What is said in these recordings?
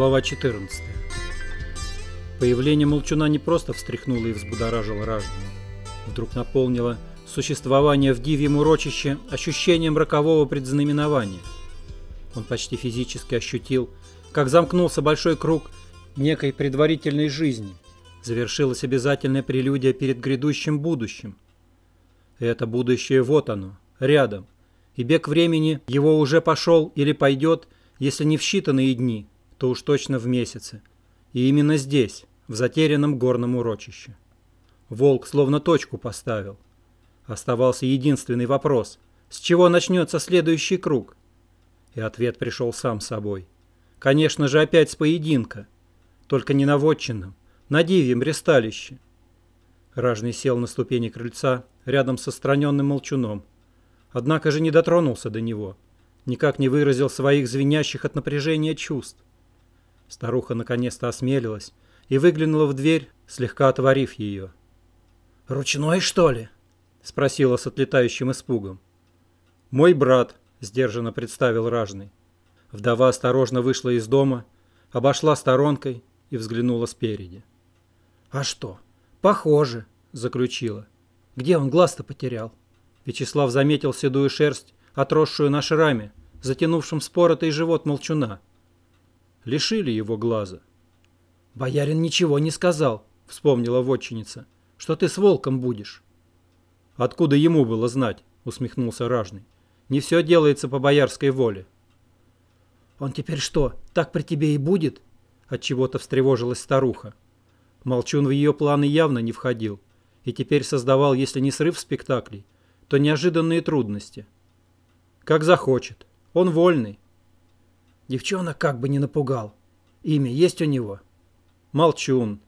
Глава 14. Появление молчуна не просто встряхнуло и взбудоражило раждана. Вдруг наполнило существование в дивьем урочище ощущением рокового предзнаменования. Он почти физически ощутил, как замкнулся большой круг некой предварительной жизни, завершилась обязательная прелюдия перед грядущим будущим. Это будущее вот оно, рядом, и бег времени его уже пошел или пойдет, если не в считанные дни, то уж точно в месяце. И именно здесь, в затерянном горном урочище. Волк словно точку поставил. Оставался единственный вопрос. С чего начнется следующий круг? И ответ пришел сам собой. Конечно же, опять с поединка. Только не на вотчинном, на дивьем ресталище. Ражный сел на ступени крыльца рядом со страненным молчуном. Однако же не дотронулся до него. Никак не выразил своих звенящих от напряжения чувств. Старуха наконец-то осмелилась и выглянула в дверь, слегка отворив ее. «Ручной, что ли?» — спросила с отлетающим испугом. «Мой брат», — сдержанно представил ражный. Вдова осторожно вышла из дома, обошла сторонкой и взглянула спереди. «А что? Похоже», — заключила. «Где он глаз-то потерял?» Вячеслав заметил седую шерсть, отросшую на шраме, затянувшем споротый живот молчуна. Лишили его глаза. «Боярин ничего не сказал», — вспомнила вотчиница, — «что ты с волком будешь». «Откуда ему было знать?» — усмехнулся ражный. «Не все делается по боярской воле». «Он теперь что, так при тебе и будет?» Отчего-то встревожилась старуха. Молчун в ее планы явно не входил и теперь создавал, если не срыв спектаклей, то неожиданные трудности. Как захочет. Он вольный. Девчонок как бы не напугал. Имя есть у него? Молчун.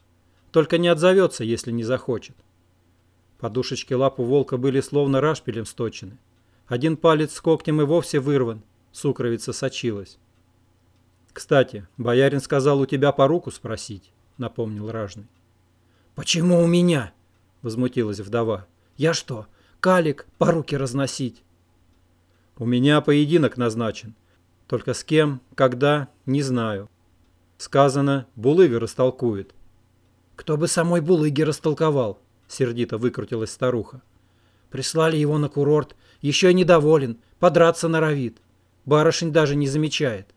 Только не отзовется, если не захочет. Подушечки лап у волка были словно рашпилем сточены. Один палец с когтем и вовсе вырван. Сукровица сочилась. «Кстати, боярин сказал у тебя по руку спросить», — напомнил ражный. «Почему у меня?» — возмутилась вдова. «Я что, калик по руке разносить?» «У меня поединок назначен. Только с кем, когда, не знаю. Сказано, Булыга растолкует». «Кто бы самой Булыги растолковал?» — сердито выкрутилась старуха. «Прислали его на курорт, еще и недоволен, подраться норовит. Барышень даже не замечает».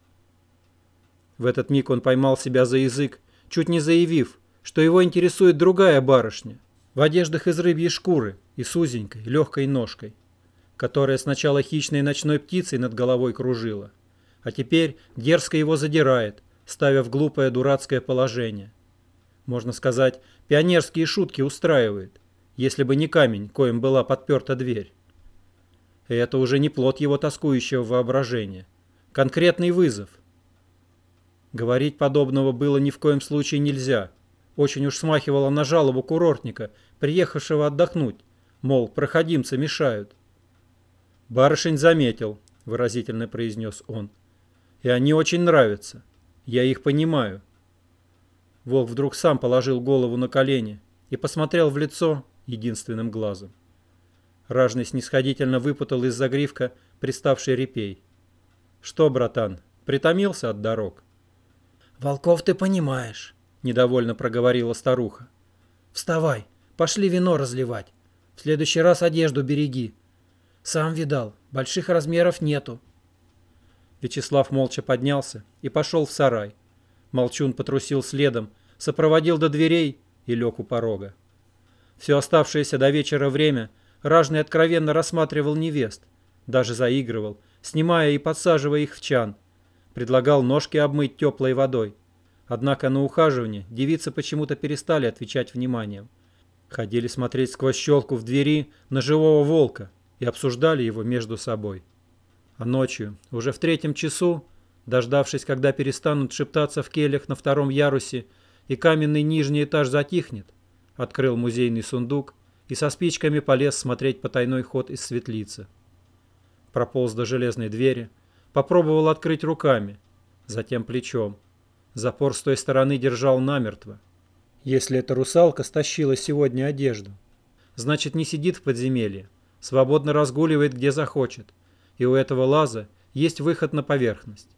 В этот миг он поймал себя за язык, чуть не заявив, что его интересует другая барышня, в одеждах из рыбьей шкуры и с узенькой, легкой ножкой, которая сначала хищной ночной птицей над головой кружила, а теперь дерзко его задирает, ставя в глупое дурацкое положение. Можно сказать, пионерские шутки устраивает, если бы не камень, коим была подперта дверь. И это уже не плод его тоскующего воображения. Конкретный вызов – Говорить подобного было ни в коем случае нельзя. Очень уж смахивало на жалобу курортника, приехавшего отдохнуть. Мол, проходимцы мешают. «Барышень заметил», — выразительно произнес он. «И они очень нравятся. Я их понимаю». Волк вдруг сам положил голову на колени и посмотрел в лицо единственным глазом. Ражный снисходительно выпутал из загривка приставший репей. «Что, братан, притомился от дорог?» «Волков ты понимаешь», — недовольно проговорила старуха. «Вставай, пошли вино разливать. В следующий раз одежду береги. Сам видал, больших размеров нету». Вячеслав молча поднялся и пошел в сарай. Молчун потрусил следом, сопроводил до дверей и лег у порога. Все оставшееся до вечера время Ражный откровенно рассматривал невест, даже заигрывал, снимая и подсаживая их в чан — Предлагал ножки обмыть теплой водой. Однако на ухаживание девицы почему-то перестали отвечать вниманием. Ходили смотреть сквозь щелку в двери на живого волка и обсуждали его между собой. А ночью, уже в третьем часу, дождавшись, когда перестанут шептаться в келях на втором ярусе и каменный нижний этаж затихнет, открыл музейный сундук и со спичками полез смотреть потайной ход из светлицы. Прополз до железной двери, Попробовал открыть руками, затем плечом. Запор с той стороны держал намертво. Если эта русалка стащила сегодня одежду, значит не сидит в подземелье, свободно разгуливает где захочет, и у этого лаза есть выход на поверхность.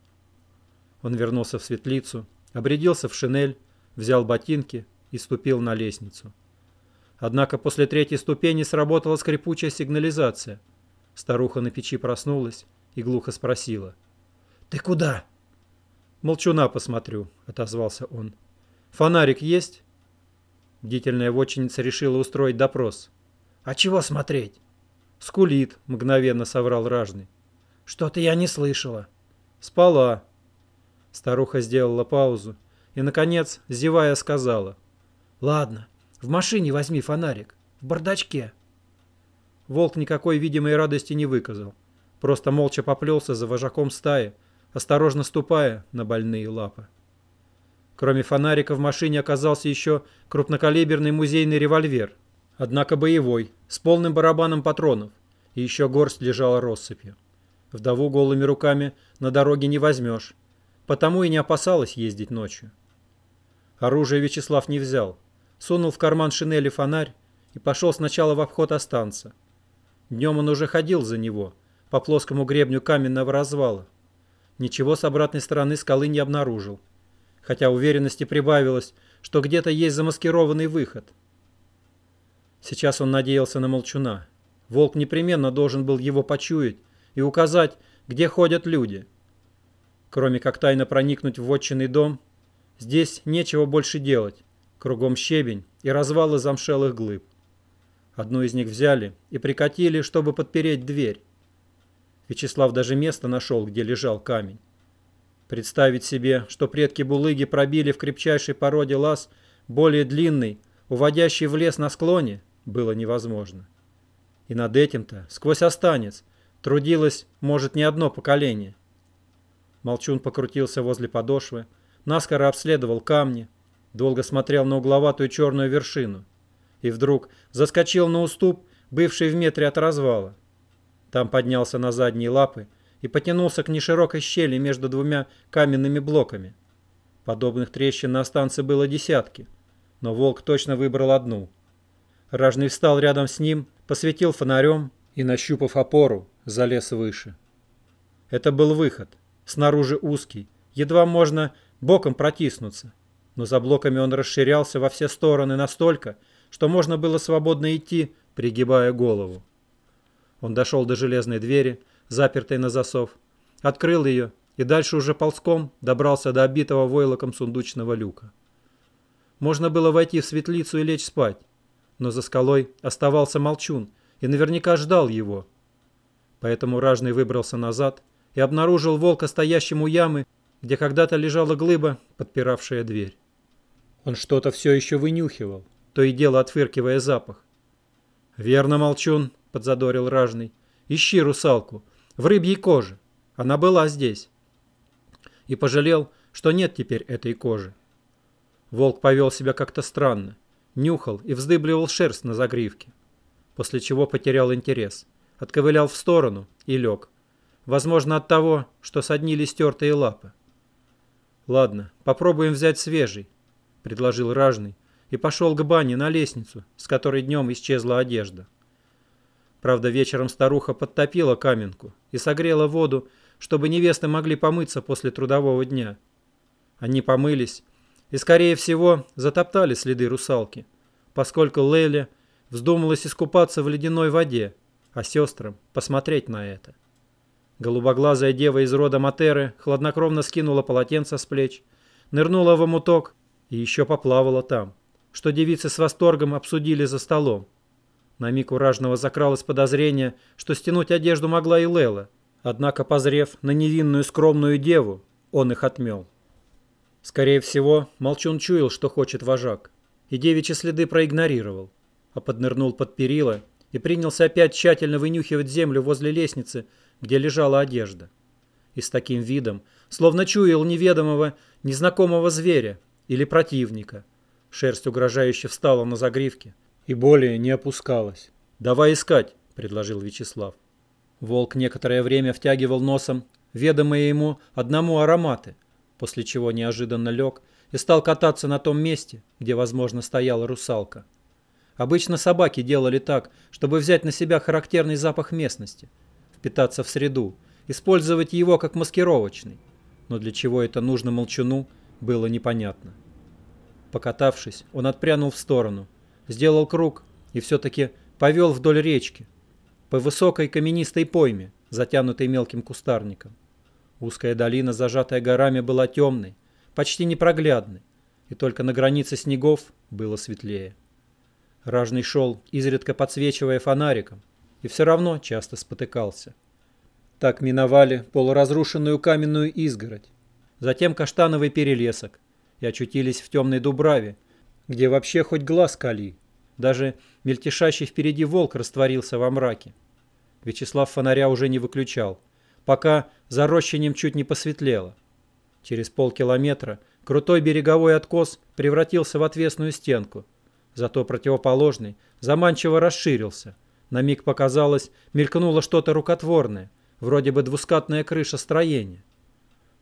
Он вернулся в светлицу обрядился в шинель, взял ботинки и ступил на лестницу. Однако после третьей ступени сработала скрипучая сигнализация. Старуха на печи проснулась и глухо спросила. «Ты куда?» «Молчуна посмотрю», — отозвался он. «Фонарик есть?» Бдительная вотчинница решила устроить допрос. «А чего смотреть?» «Скулит», — мгновенно соврал ражный. «Что-то я не слышала». «Спала». Старуха сделала паузу и, наконец, зевая, сказала. «Ладно, в машине возьми фонарик. В бардачке». Волк никакой видимой радости не выказал. Просто молча поплелся за вожаком стаи, осторожно ступая на больные лапы. Кроме фонарика в машине оказался еще крупнокалиберный музейный револьвер, однако боевой, с полным барабаном патронов, и еще горсть лежала россыпью. Вдову голыми руками на дороге не возьмешь, потому и не опасалась ездить ночью. Оружие Вячеслав не взял, сунул в карман шинели фонарь и пошел сначала в обход останца. Днем он уже ходил за него, по плоскому гребню каменного развала. Ничего с обратной стороны скалы не обнаружил, хотя уверенности прибавилось, что где-то есть замаскированный выход. Сейчас он надеялся на молчуна. Волк непременно должен был его почуять и указать, где ходят люди. Кроме как тайно проникнуть в вотчинный дом, здесь нечего больше делать. Кругом щебень и развалы замшелых глыб. Одну из них взяли и прикатили, чтобы подпереть дверь. Вячеслав даже место нашел, где лежал камень. Представить себе, что предки Булыги пробили в крепчайшей породе лаз более длинный, уводящий в лес на склоне, было невозможно. И над этим-то, сквозь останец, трудилось, может, не одно поколение. Молчун покрутился возле подошвы, наскоро обследовал камни, долго смотрел на угловатую черную вершину и вдруг заскочил на уступ, бывший в метре от развала. Там поднялся на задние лапы и потянулся к неширокой щели между двумя каменными блоками. Подобных трещин на станции было десятки, но волк точно выбрал одну. Ражный встал рядом с ним, посветил фонарем и, нащупав опору, залез выше. Это был выход, снаружи узкий, едва можно боком протиснуться, но за блоками он расширялся во все стороны настолько, что можно было свободно идти, пригибая голову. Он дошел до железной двери, запертой на засов, открыл ее и дальше уже ползком добрался до обитого войлоком сундучного люка. Можно было войти в светлицу и лечь спать, но за скалой оставался молчун и наверняка ждал его. Поэтому ражный выбрался назад и обнаружил волка стоящим у ямы, где когда-то лежала глыба, подпиравшая дверь. Он что-то все еще вынюхивал, то и дело отфыркивая запах. «Верно, молчун», — подзадорил ражный. «Ищи русалку. В рыбьей коже. Она была здесь». И пожалел, что нет теперь этой кожи. Волк повел себя как-то странно. Нюхал и вздыбливал шерсть на загривке. После чего потерял интерес. Отковылял в сторону и лег. Возможно, от того, что соднили стертые лапы. «Ладно, попробуем взять свежий», — предложил ражный и пошел к бане на лестницу, с которой днем исчезла одежда. Правда, вечером старуха подтопила каменку и согрела воду, чтобы невесты могли помыться после трудового дня. Они помылись и, скорее всего, затоптали следы русалки, поскольку Лейле вздумалась искупаться в ледяной воде, а сестрам посмотреть на это. Голубоглазая дева из рода Матеры хладнокровно скинула полотенце с плеч, нырнула в омуток и еще поплавала там, что девицы с восторгом обсудили за столом. На миг у ражного закралось подозрение, что стянуть одежду могла и Лела. Однако, позрев на невинную скромную деву, он их отмел. Скорее всего, Молчун чуял, что хочет вожак, и девичьи следы проигнорировал, а поднырнул под перила и принялся опять тщательно вынюхивать землю возле лестницы, где лежала одежда. И с таким видом, словно чуял неведомого, незнакомого зверя или противника. Шерсть угрожающе встала на загривке, и более не опускалась. «Давай искать», — предложил Вячеслав. Волк некоторое время втягивал носом ведомые ему одному ароматы, после чего неожиданно лег и стал кататься на том месте, где, возможно, стояла русалка. Обычно собаки делали так, чтобы взять на себя характерный запах местности, впитаться в среду, использовать его как маскировочный. Но для чего это нужно молчуну, было непонятно. Покатавшись, он отпрянул в сторону, сделал круг и все-таки повел вдоль речки, по высокой каменистой пойме, затянутой мелким кустарником. Узкая долина, зажатая горами, была темной, почти непроглядной, и только на границе снегов было светлее. Ражный шел, изредка подсвечивая фонариком, и все равно часто спотыкался. Так миновали полуразрушенную каменную изгородь, затем каштановый перелесок, и очутились в темной дубраве, где вообще хоть глаз кали. Даже мельтешащий впереди волк растворился во мраке. Вячеслав фонаря уже не выключал, пока за рощением чуть не посветлело. Через полкилометра крутой береговой откос превратился в отвесную стенку, зато противоположный заманчиво расширился. На миг показалось, мелькнуло что-то рукотворное, вроде бы двускатная крыша строения.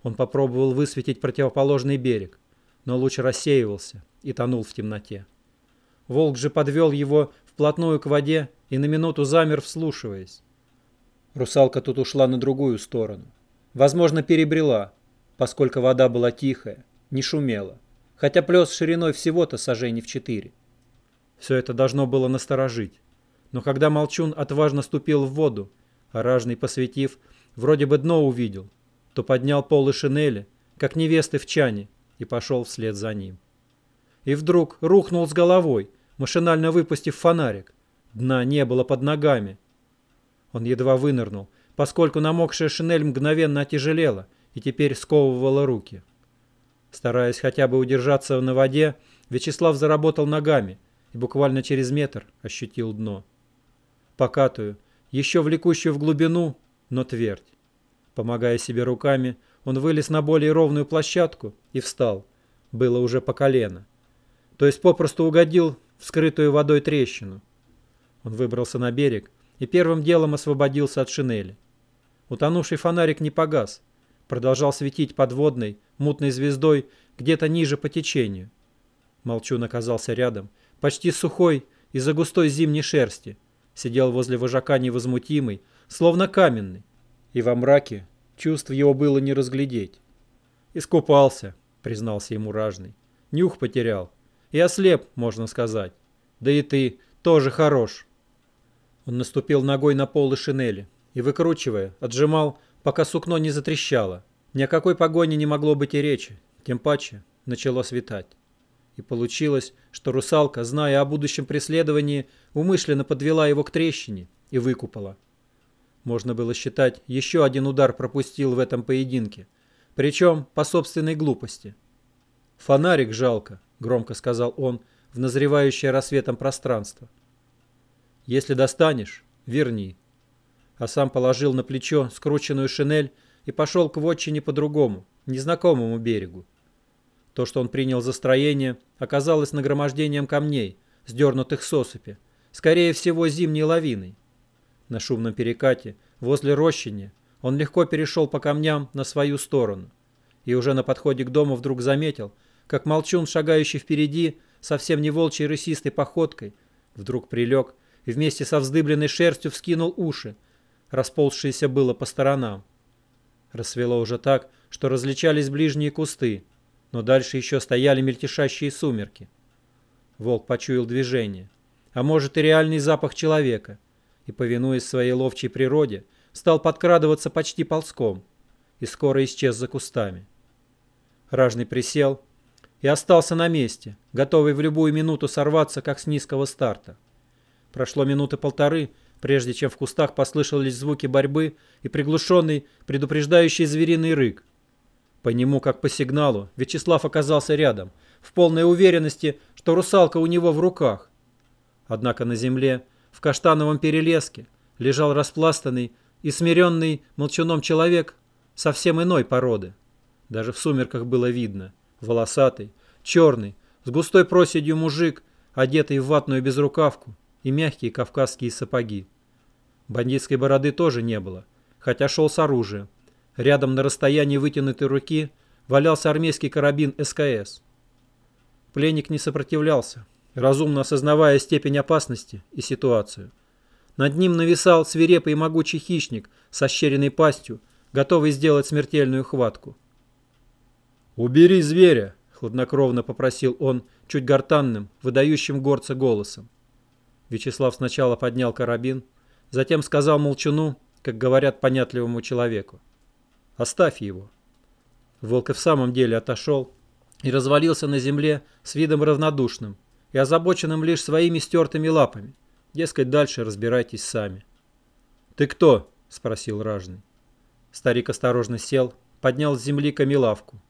Он попробовал высветить противоположный берег, но луч рассеивался и тонул в темноте. Волк же подвел его вплотную к воде и на минуту замер, вслушиваясь. Русалка тут ушла на другую сторону. Возможно, перебрела, поскольку вода была тихая, не шумела, хотя плес шириной всего-то сажений в четыре. Все это должно было насторожить. Но когда Молчун отважно ступил в воду, а посветив, вроде бы дно увидел, то поднял полы шинели, как невесты в чане, и пошел вслед за ним. И вдруг рухнул с головой, машинально выпустив фонарик. Дна не было под ногами, он едва вынырнул, поскольку намокшая шинель мгновенно отяжелела и теперь сковывала руки. Стараясь хотя бы удержаться на воде, Вячеслав заработал ногами и буквально через метр ощутил дно. Покатую, еще влекущую в глубину, но твердь. Помогая себе руками, он вылез на более ровную площадку и встал. Было уже по колено. То есть попросту угодил в скрытую водой трещину. Он выбрался на берег и первым делом освободился от шинели. Утонувший фонарик не погас, продолжал светить подводной, мутной звездой где-то ниже по течению. Молчун оказался рядом, почти сухой из-за густой зимней шерсти, сидел возле вожака невозмутимый, словно каменный, и во мраке чувств его было не разглядеть. «Искупался», — признался ему ражный. «Нюх потерял. И ослеп, можно сказать. Да и ты тоже хорош». Он наступил ногой на полы шинели и, выкручивая, отжимал, пока сукно не затрещало. Ни о какой погоне не могло быть и речи, тем паче начало светать. И получилось, что русалка, зная о будущем преследовании, умышленно подвела его к трещине и выкупала. Можно было считать, еще один удар пропустил в этом поединке, причем по собственной глупости. «Фонарик жалко», — громко сказал он в назревающее рассветом пространство. Если достанешь, верни. А сам положил на плечо скрученную шинель и пошел к вотчине по другому, незнакомому берегу. То, что он принял за строение, оказалось нагромождением камней, сдернутых с осыпи, скорее всего зимней лавиной. На шумном перекате, возле рощине, он легко перешел по камням на свою сторону и уже на подходе к дому вдруг заметил, как молчун, шагающий впереди, совсем не волчьей рысистой походкой, вдруг прилег вместе со вздыбленной шерстью вскинул уши, расползшиеся было по сторонам. Рассвело уже так, что различались ближние кусты, но дальше еще стояли мельтешащие сумерки. Волк почуял движение, а может и реальный запах человека, и, повинуясь своей ловчей природе, стал подкрадываться почти ползком и скоро исчез за кустами. Ражный присел и остался на месте, готовый в любую минуту сорваться, как с низкого старта. Прошло минуты полторы, прежде чем в кустах послышались звуки борьбы и приглушенный, предупреждающий звериный рык. По нему, как по сигналу, Вячеслав оказался рядом, в полной уверенности, что русалка у него в руках. Однако на земле, в каштановом перелеске, лежал распластанный и смиренный молчуном человек совсем иной породы. Даже в сумерках было видно. Волосатый, черный, с густой проседью мужик, одетый в ватную безрукавку, и мягкие кавказские сапоги. Бандитской бороды тоже не было, хотя шел с оружием. Рядом на расстоянии вытянутой руки валялся армейский карабин СКС. Пленник не сопротивлялся, разумно осознавая степень опасности и ситуацию. Над ним нависал свирепый и могучий хищник со щеренной пастью, готовый сделать смертельную хватку. «Убери зверя!» — хладнокровно попросил он чуть гортанным, выдающим горца голосом. Вячеслав сначала поднял карабин, затем сказал молчуну, как говорят понятливому человеку. «Оставь его». Волк и в самом деле отошел и развалился на земле с видом равнодушным и озабоченным лишь своими стертыми лапами. Дескать, дальше разбирайтесь сами. «Ты кто?» — спросил ражный. Старик осторожно сел, поднял с земли камелавку.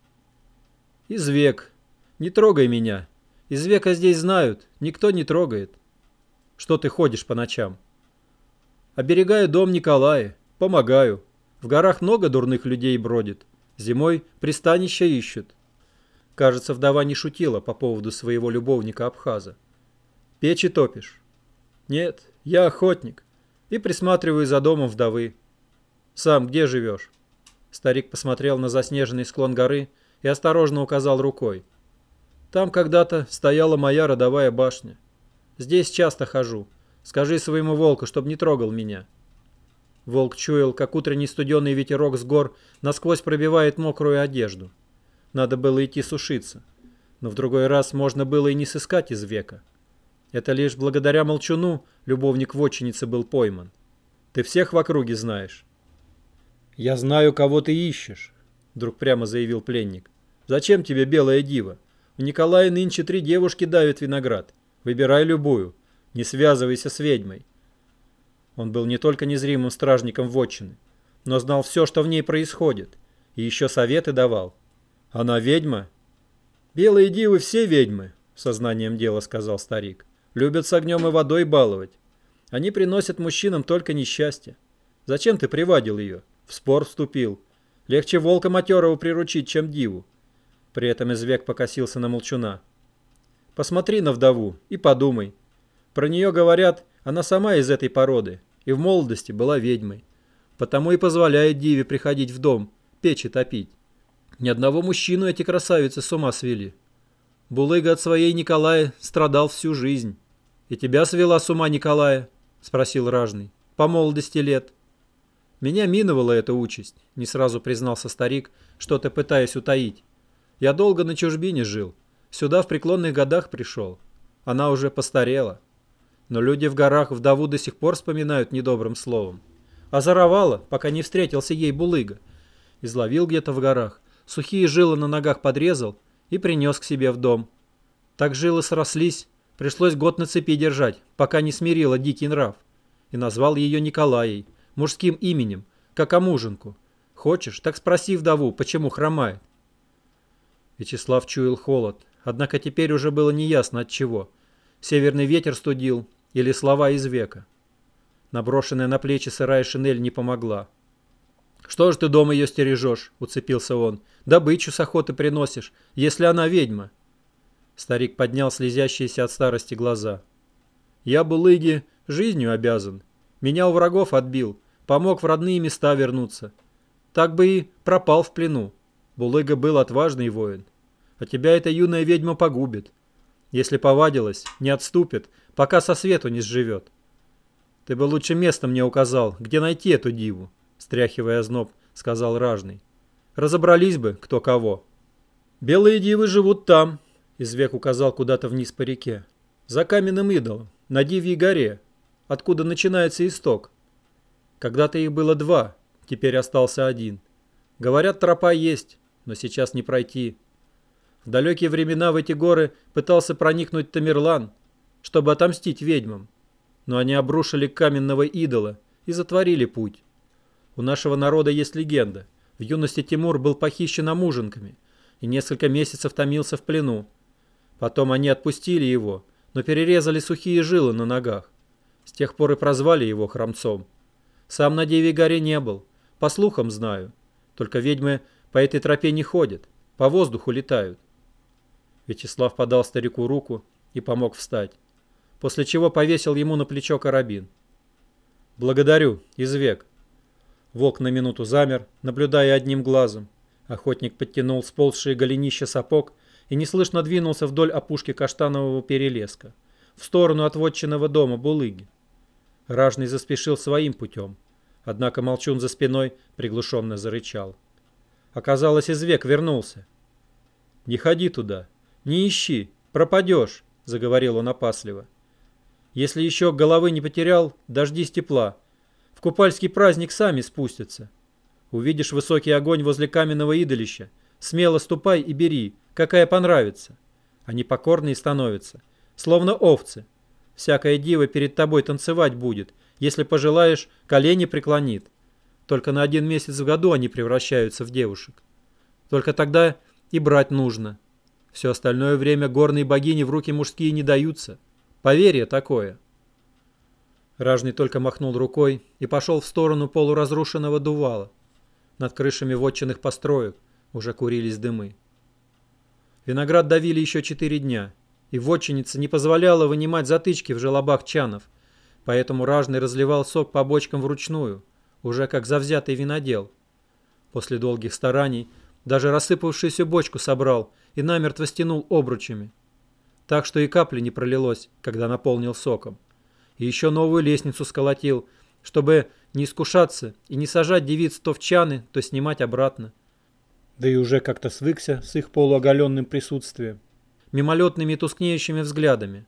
«Извек. Не трогай меня. Извека здесь знают, никто не трогает. Что ты ходишь по ночам?» «Оберегаю дом Николая. Помогаю. В горах много дурных людей бродит. Зимой пристанища ищут. Кажется, вдова не шутила по поводу своего любовника Абхаза. Печи топишь? Нет, я охотник. И присматриваю за домом вдовы. Сам где живешь? Старик посмотрел на заснеженный склон горы и осторожно указал рукой. Там когда-то стояла моя родовая башня. Здесь часто хожу. Скажи своему волку, чтоб не трогал меня. Волк чуял, как утренний студеный ветерок с гор насквозь пробивает мокрую одежду. Надо было идти сушиться. Но в другой раз можно было и не сыскать из века. Это лишь благодаря молчуну любовник вотчиницы был пойман. Ты всех в округе знаешь. «Я знаю, кого ты ищешь», — вдруг прямо заявил пленник. «Зачем тебе белая дива? У Николая нынче три девушки давят виноград. Выбирай любую. Не связывайся с ведьмой. Он был не только незримым стражником вотчины, но знал все, что в ней происходит, и еще советы давал. Она ведьма? Белые дивы все ведьмы, сознанием дела сказал старик. Любят с огнем и водой баловать. Они приносят мужчинам только несчастье. Зачем ты приводил ее? В спор вступил. Легче волка матерого приручить, чем диву. При этом извек покосился на молчуна. Посмотри на вдову и подумай. Про нее говорят, она сама из этой породы и в молодости была ведьмой. Потому и позволяет Диве приходить в дом, печи топить. Ни одного мужчину эти красавицы с ума свели. Булыга от своей Николая страдал всю жизнь. «И тебя свела с ума Николая?» – спросил ражный. «По молодости лет». «Меня миновала эта участь», – не сразу признался старик, что-то пытаясь утаить. «Я долго на чужбине жил. Сюда в преклонных годах пришел. Она уже постарела. Но люди в горах вдову до сих пор вспоминают недобрым словом. Озоровала, пока не встретился ей булыга. Изловил где-то в горах, сухие жилы на ногах подрезал и принес к себе в дом. Так жилы срослись, пришлось год на цепи держать, пока не смирила дикий нрав. И назвал ее Николаей, мужским именем, как омуженку. Хочешь, так спроси вдову, почему хромает. Вячеслав чуял холод, однако теперь уже было неясно от чего. Северный ветер студил, или слова из века. Наброшенная на плечи сырая шинель не помогла. «Что ж ты дома ее стережешь?» — уцепился он. «Добычу с охоты приносишь, если она ведьма». Старик поднял слезящиеся от старости глаза. «Я, Булыги, жизнью обязан. Меня у врагов отбил, помог в родные места вернуться. Так бы и пропал в плену. Булыга был отважный воин. А тебя эта юная ведьма погубит. Если повадилась, не отступит, пока со свету не сживет. Ты бы лучше место мне указал, где найти эту диву, стряхивая зноб, сказал ражный. Разобрались бы, кто кого. Белые дивы живут там, извек указал куда-то вниз по реке. За каменным идолом, на Дивьей горе, откуда начинается исток. Когда-то их было два, теперь остался один. Говорят, тропа есть, но сейчас не пройти. В далекие времена в эти горы пытался проникнуть Тамерлан, чтобы отомстить ведьмам. Но они обрушили каменного идола и затворили путь. У нашего народа есть легенда. В юности Тимур был похищен амуженками и несколько месяцев томился в плену. Потом они отпустили его, но перерезали сухие жилы на ногах. С тех пор и прозвали его храмцом. Сам на Деве горе не был, по слухам знаю. Только ведьмы по этой тропе не ходят, по воздуху летают. Вячеслав подал старику руку и помог встать после чего повесил ему на плечо карабин. «Благодарю, извек». Волк на минуту замер, наблюдая одним глазом. Охотник подтянул сползшие голенища сапог и неслышно двинулся вдоль опушки каштанового перелеска, в сторону отводченного дома Булыги. Ражный заспешил своим путем, однако молчун за спиной приглушенно зарычал. Оказалось, извек вернулся. «Не ходи туда, не ищи, пропадешь», — заговорил он опасливо. «Если еще головы не потерял, дождись тепла. В купальский праздник сами спустятся. Увидишь высокий огонь возле каменного идолища, смело ступай и бери, какая понравится. Они покорные становятся, словно овцы. Всякая дива перед тобой танцевать будет, если пожелаешь, колени преклонит. Только на один месяц в году они превращаются в девушек. Только тогда и брать нужно. Все остальное время горные богини в руки мужские не даются. Поверье такое. Ражный только махнул рукой и пошел в сторону полуразрушенного дувала. Над крышами вотчинных построек уже курились дымы. Виноград давили еще четыре дня, и вотчинница не позволяла вынимать затычки в желобах чанов, поэтому Ражный разливал сок по бочкам вручную, уже как завзятый винодел. После долгих стараний даже рассыпавшуюся бочку собрал и намертво стянул обручами. Так что и капли не пролилось, когда наполнил соком. И еще новую лестницу сколотил, чтобы не искушаться и не сажать девиц то в чаны, то снимать обратно. Да и уже как-то свыкся с их полуоголенным присутствием, мимолетными тускнеющими взглядами.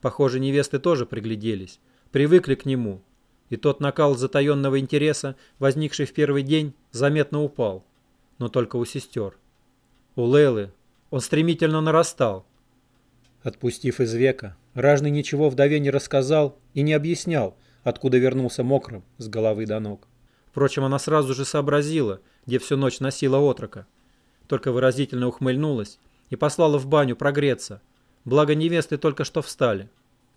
Похоже, невесты тоже пригляделись, привыкли к нему, и тот накал затаенного интереса, возникший в первый день, заметно упал, но только у сестер. У Лейлы он стремительно нарастал. Отпустив из века, Ражный ничего вдове не рассказал и не объяснял, откуда вернулся мокрым с головы до ног. Впрочем, она сразу же сообразила, где всю ночь носила отрока. Только выразительно ухмыльнулась и послала в баню прогреться. Благо невесты только что встали.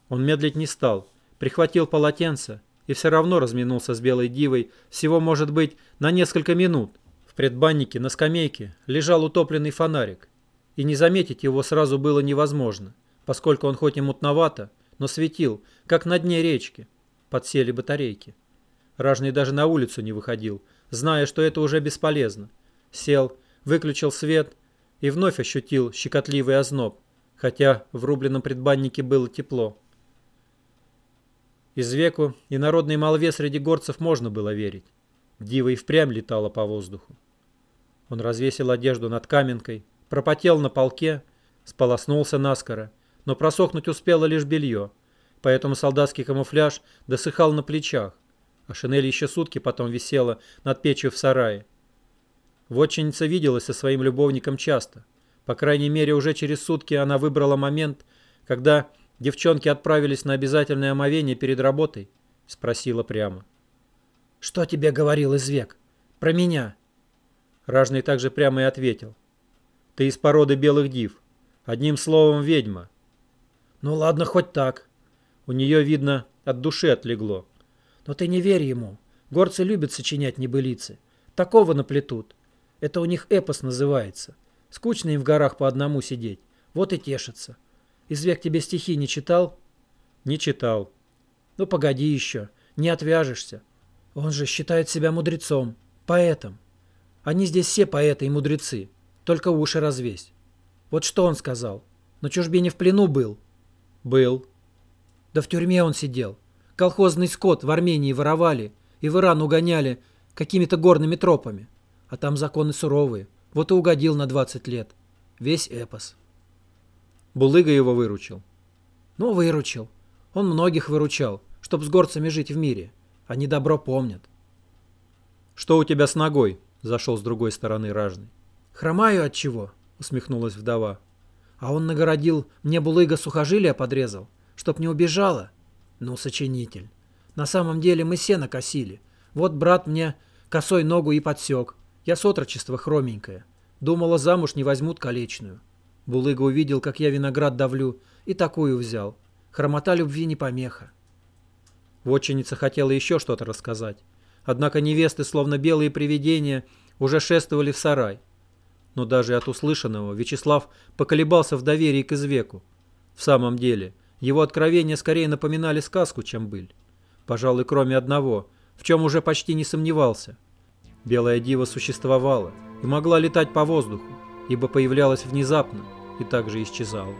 Он медлить не стал, прихватил полотенце и все равно разминулся с белой дивой всего, может быть, на несколько минут. В предбаннике на скамейке лежал утопленный фонарик, и не заметить его сразу было невозможно, поскольку он хоть и мутновато, но светил, как на дне речки подсели батарейки. Ражный даже на улицу не выходил, зная, что это уже бесполезно. Сел, выключил свет и вновь ощутил щекотливый озноб, хотя в рубленном предбаннике было тепло. Из веку и народной молве среди горцев можно было верить. Дива и впрямь летала по воздуху. Он развесил одежду над каменкой, пропотел на полке, сполоснулся наскоро, но просохнуть успело лишь белье – поэтому солдатский камуфляж досыхал на плечах, а шинель еще сутки потом висела над печью в сарае. Вотчинница виделась со своим любовником часто. По крайней мере, уже через сутки она выбрала момент, когда девчонки отправились на обязательное омовение перед работой, спросила прямо. «Что тебе говорил извек? Про меня?» Ражный также прямо и ответил. «Ты из породы белых див. Одним словом, ведьма». «Ну ладно, хоть так. У нее, видно, от души отлегло. Но ты не верь ему. Горцы любят сочинять небылицы. Такого наплетут. Это у них эпос называется. Скучно им в горах по одному сидеть. Вот и тешатся. Извек тебе стихи не читал? Не читал. Ну погоди еще. Не отвяжешься. Он же считает себя мудрецом, поэтом. Они здесь все поэты и мудрецы. Только уши развесь. Вот что он сказал. На чужбине в плену был? Был. Да в тюрьме он сидел. Колхозный скот в Армении воровали и в Иран угоняли какими-то горными тропами. А там законы суровые. Вот и угодил на 20 лет. Весь эпос. Булыга его выручил. Ну, выручил. Он многих выручал, чтоб с горцами жить в мире. Они добро помнят. Что у тебя с ногой? Зашел с другой стороны ражный. Хромаю от чего? Усмехнулась вдова. А он нагородил, мне булыга сухожилия подрезал чтоб не убежала. Ну, сочинитель. На самом деле мы сено косили. Вот брат мне косой ногу и подсек. Я с отрочества хроменькая. Думала, замуж не возьмут колечную. Булыга увидел, как я виноград давлю, и такую взял. Хромота любви не помеха. Вотчинница хотела еще что-то рассказать. Однако невесты, словно белые привидения, уже шествовали в сарай. Но даже от услышанного Вячеслав поколебался в доверии к извеку. В самом деле, его откровения скорее напоминали сказку, чем быль. Пожалуй, кроме одного, в чем уже почти не сомневался. Белая дива существовала и могла летать по воздуху, ибо появлялась внезапно и также исчезала.